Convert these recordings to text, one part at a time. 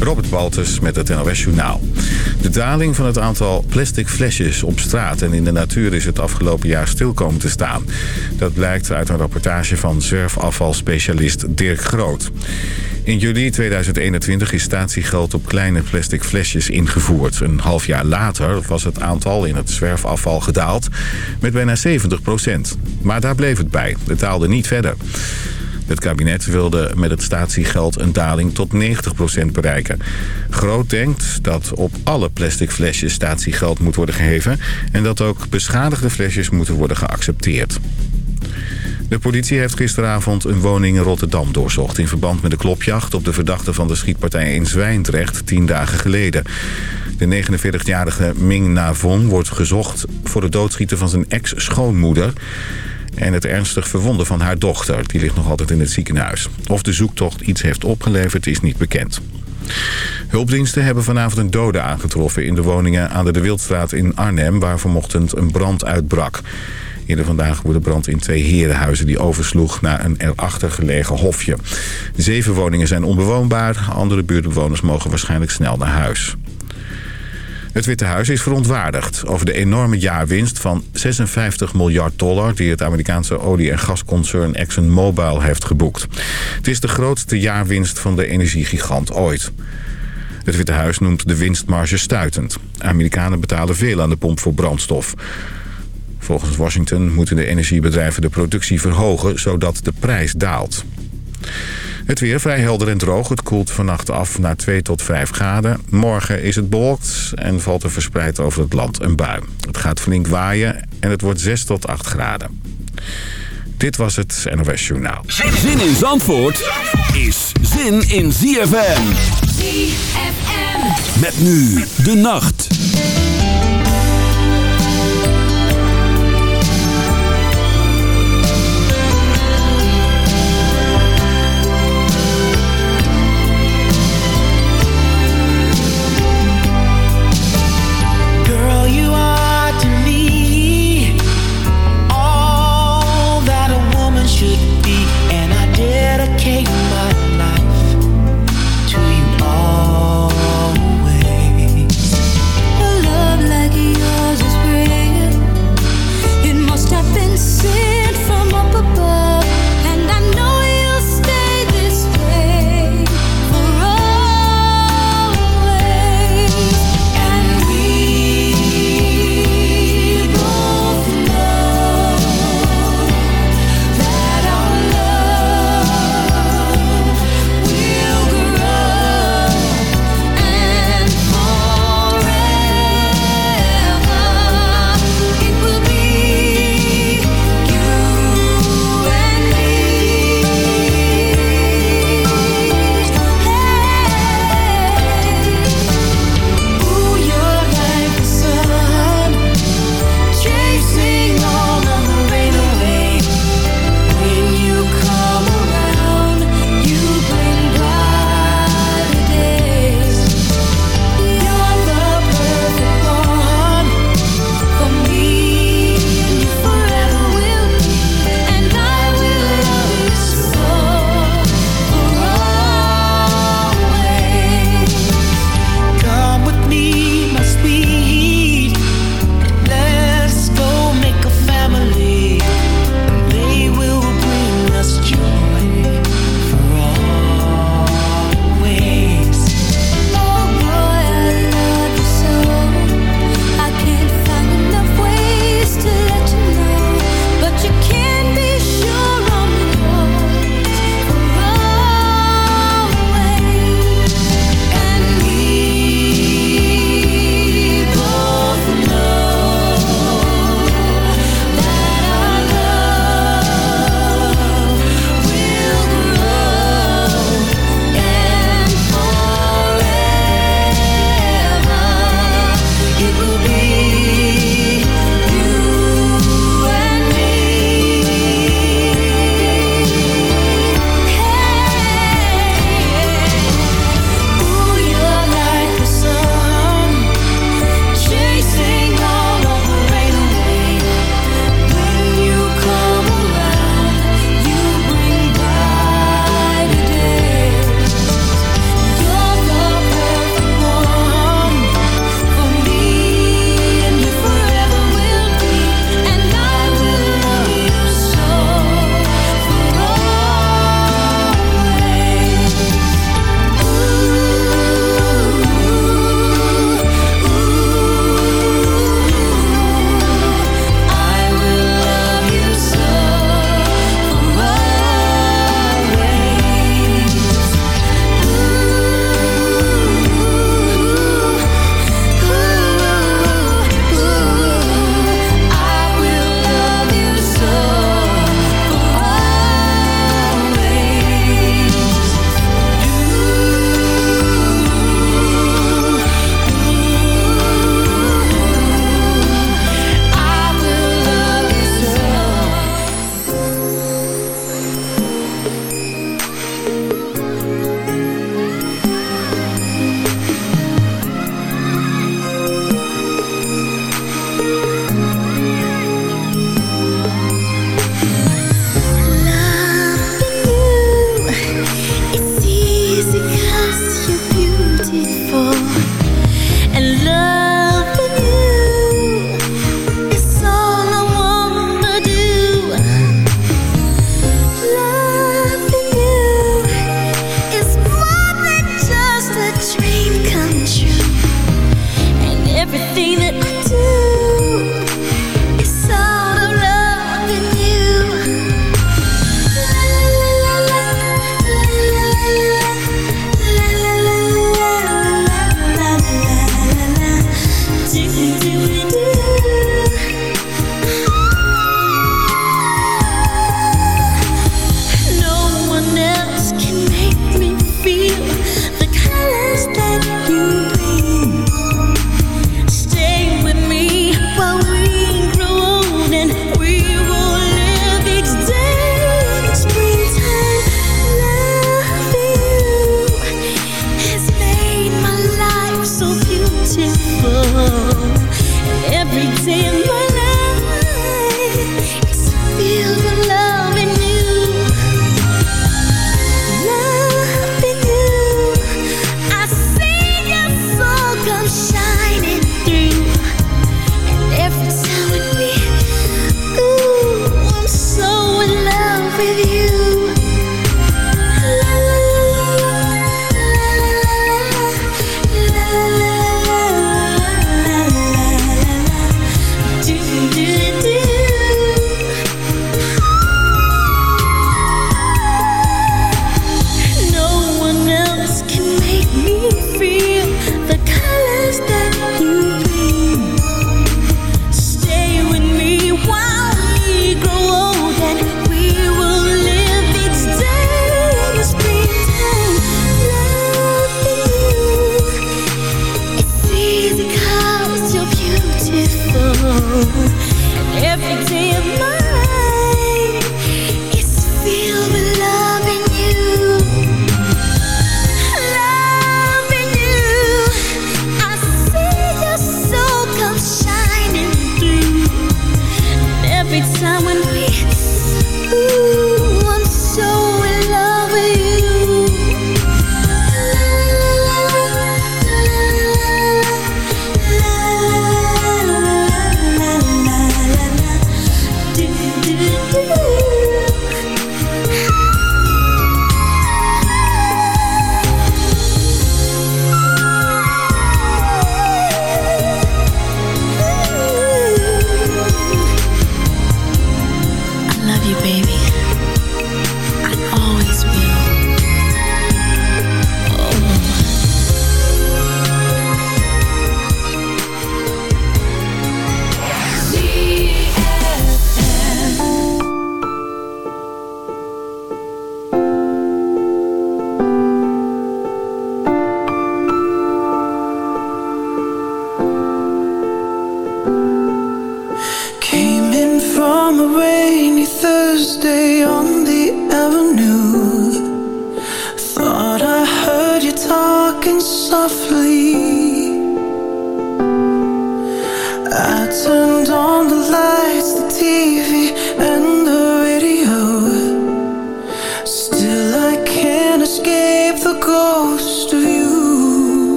Robert Baltus met het NOS Journaal. De daling van het aantal plastic flesjes op straat en in de natuur is het afgelopen jaar stil komen te staan. Dat blijkt uit een rapportage van zwerfafvalspecialist Dirk Groot. In juli 2021 is statiegeld op kleine plastic flesjes ingevoerd. Een half jaar later was het aantal in het zwerfafval gedaald met bijna 70 procent. Maar daar bleef het bij. Het daalde niet verder. Het kabinet wilde met het statiegeld een daling tot 90% bereiken. Groot denkt dat op alle plastic flesjes statiegeld moet worden geheven... en dat ook beschadigde flesjes moeten worden geaccepteerd. De politie heeft gisteravond een woning in Rotterdam doorzocht... in verband met de klopjacht op de verdachte van de schietpartij in Zwijndrecht tien dagen geleden. De 49-jarige Ming Na Vong wordt gezocht voor het doodschieten van zijn ex-schoonmoeder en het ernstig verwonden van haar dochter. Die ligt nog altijd in het ziekenhuis. Of de zoektocht iets heeft opgeleverd is niet bekend. Hulpdiensten hebben vanavond een dode aangetroffen in de woningen aan de De Wildstraat in Arnhem... waar vanochtend een brand uitbrak. Eerder vandaag woedde brand in twee herenhuizen die oversloeg naar een erachter gelegen hofje. Zeven woningen zijn onbewoonbaar. Andere buurtbewoners mogen waarschijnlijk snel naar huis. Het Witte Huis is verontwaardigd over de enorme jaarwinst van 56 miljard dollar... die het Amerikaanse olie- en gasconcern ExxonMobil heeft geboekt. Het is de grootste jaarwinst van de energiegigant ooit. Het Witte Huis noemt de winstmarge stuitend. Amerikanen betalen veel aan de pomp voor brandstof. Volgens Washington moeten de energiebedrijven de productie verhogen... zodat de prijs daalt. Het weer vrij helder en droog. Het koelt vannacht af naar 2 tot 5 graden. Morgen is het bewolkt en valt er verspreid over het land een bui. Het gaat flink waaien en het wordt 6 tot 8 graden. Dit was het NOS Journaal. Zin in Zandvoort is zin in ZFM. ZFM. Met nu de nacht.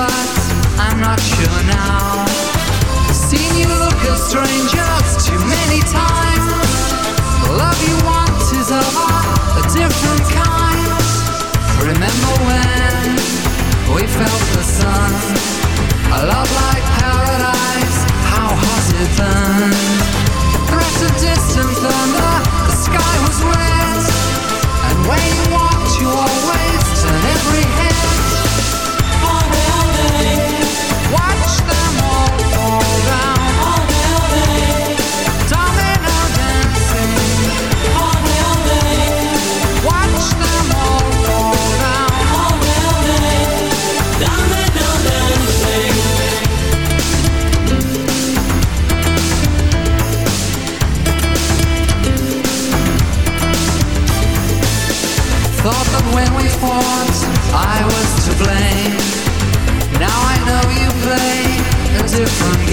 but I'm not sure now. Seen you look at strangers too many times. The love you want is of a different kind. Remember when we felt the sun? A love like paradise, how has it burned. Threat of distant thunder, the sky was red. And when you walked, you always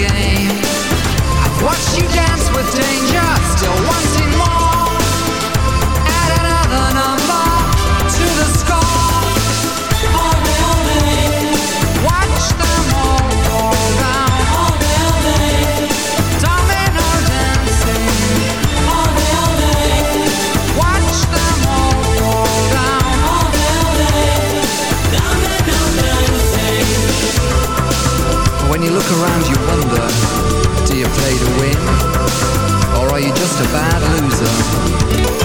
I've watched you dance with danger, still wanting more. Add another number to the score. Watch them all fall down. Dancing. Watch them all fall down. When you look around you a bad loser.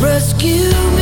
rescue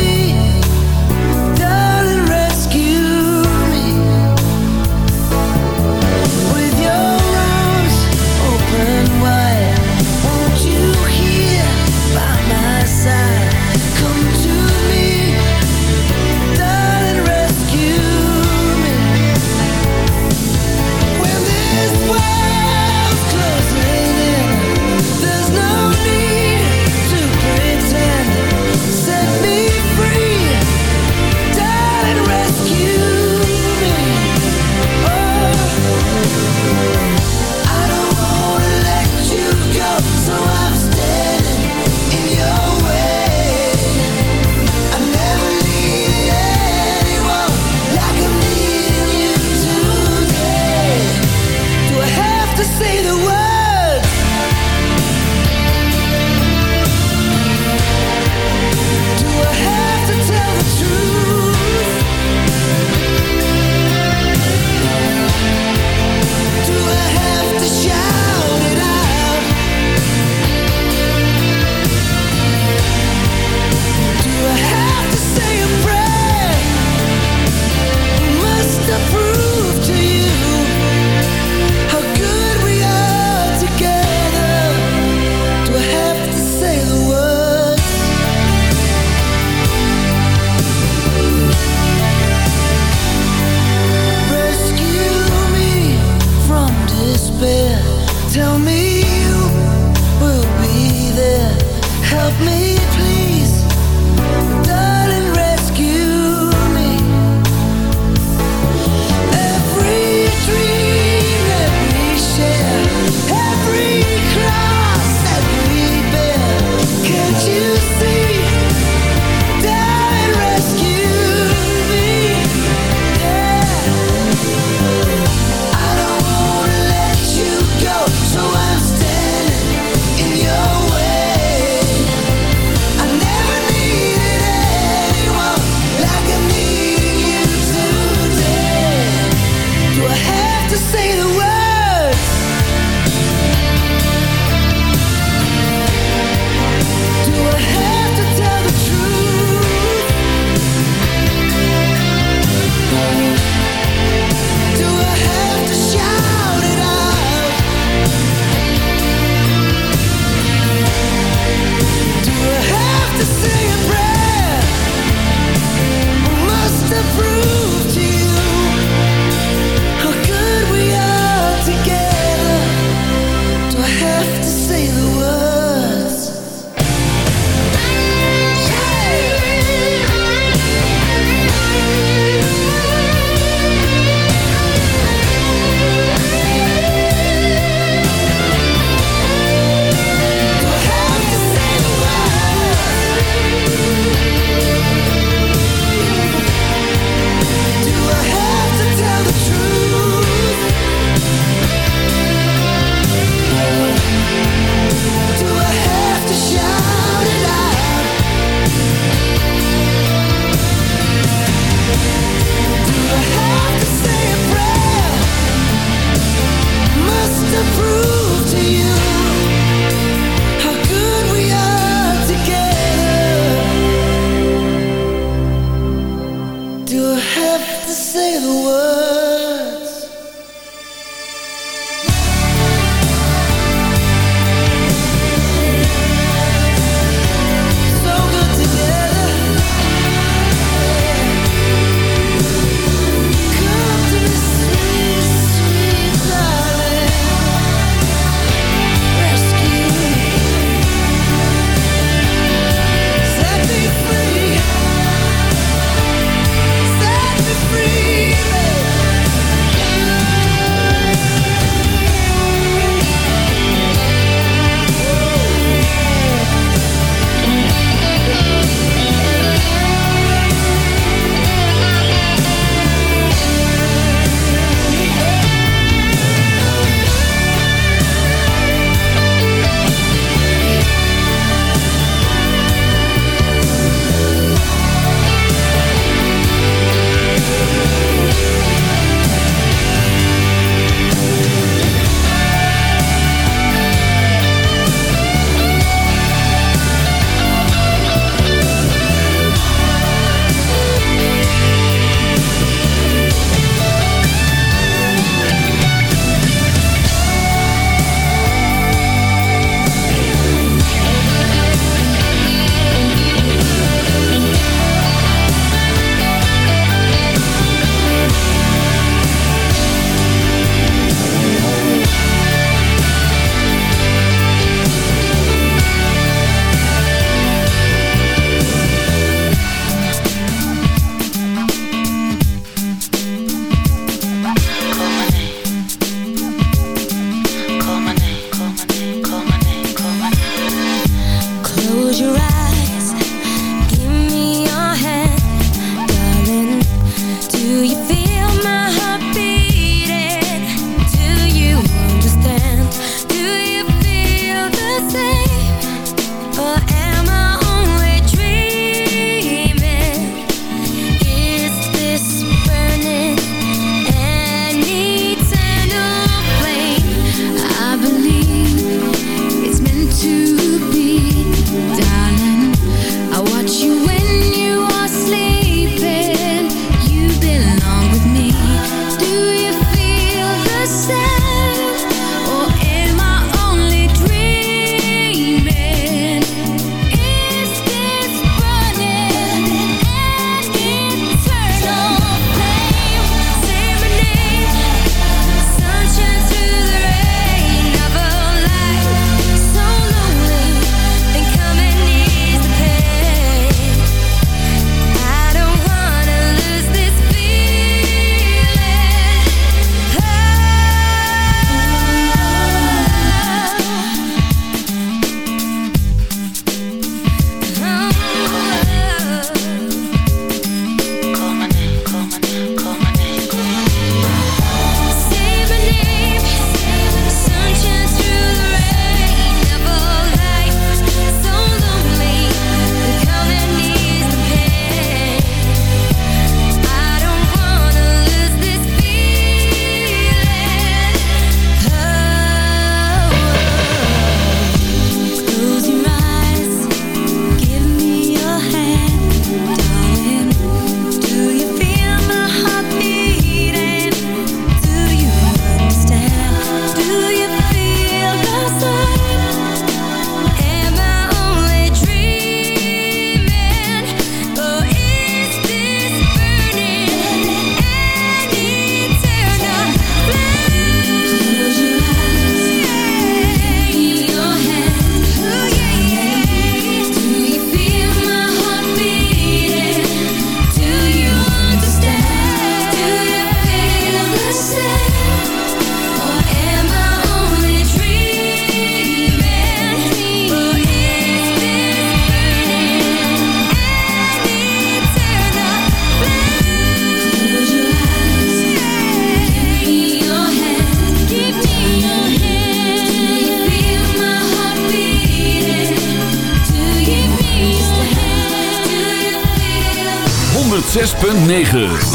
106.9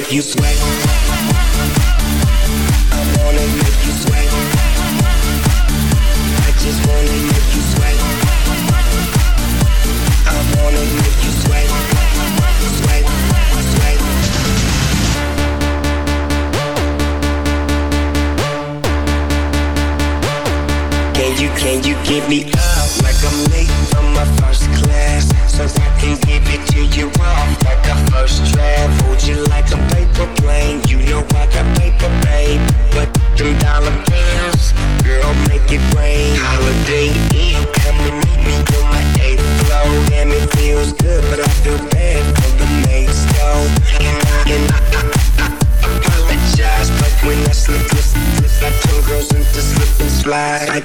make you sweat. I wanna make you sweat. I just wanna make you sweat. I wanna make you sweat. Sweat, sweat. Can you, can you give me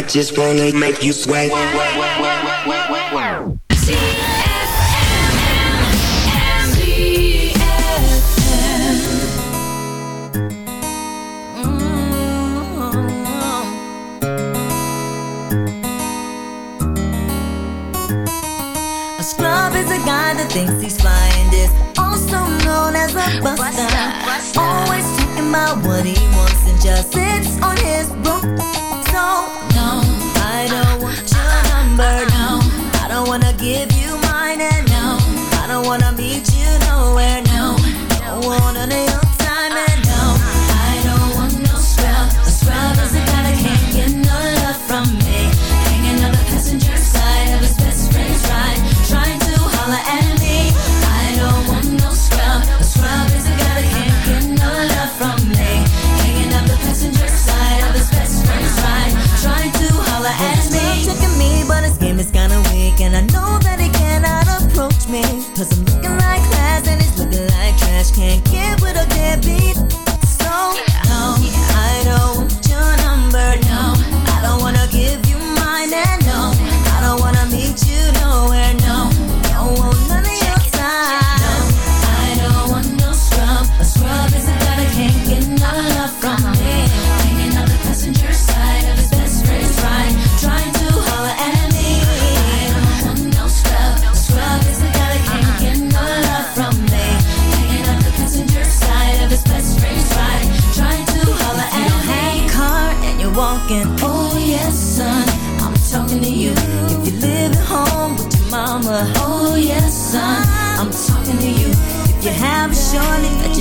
I just wanna make you sweat. A scrub is a guy that thinks he's flying is also known as a buster. Always talking about what he wants and just it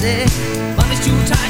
say money's too tight.